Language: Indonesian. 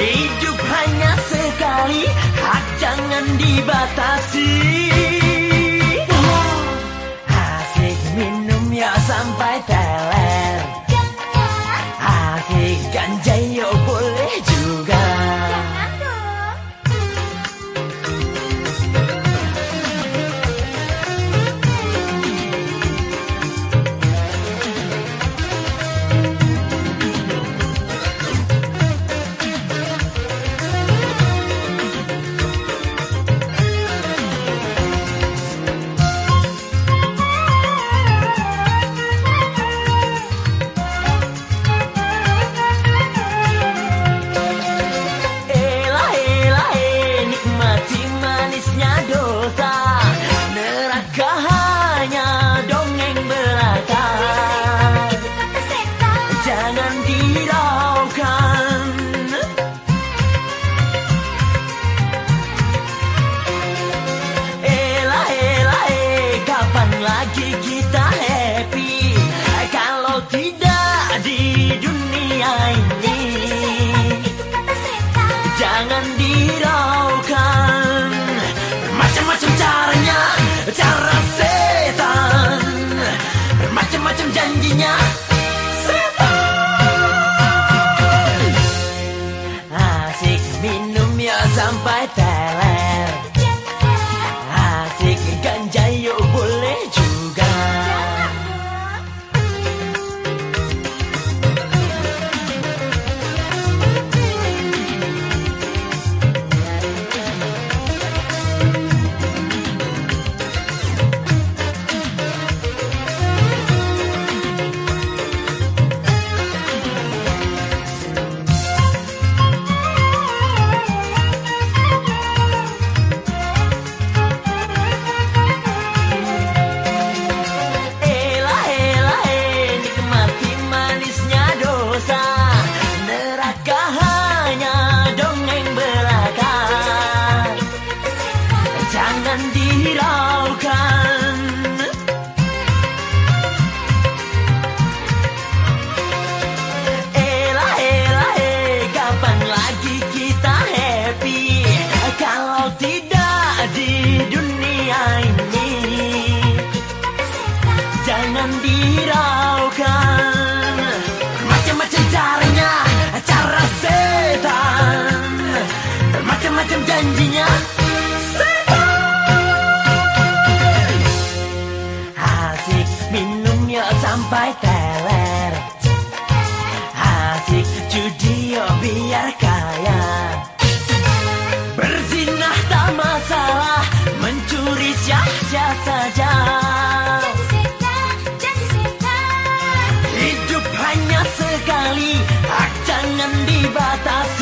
Hidup hanya sekali, hak jangan dibatasi. Asik minum ya sampai teler. Asik ganja kita happy. Kalau tidak di dunia ini. Jangan diraukan. Macam-macam caranya Cara setan. Macam-macam janjinya Setan. Asik minum ya sampai teler Jangan sampai teler Asik ya biar kaya Berzinah tak masalah Mencuri sia-sia saja. Hidup hanya sekali, hak jangan dibatasi.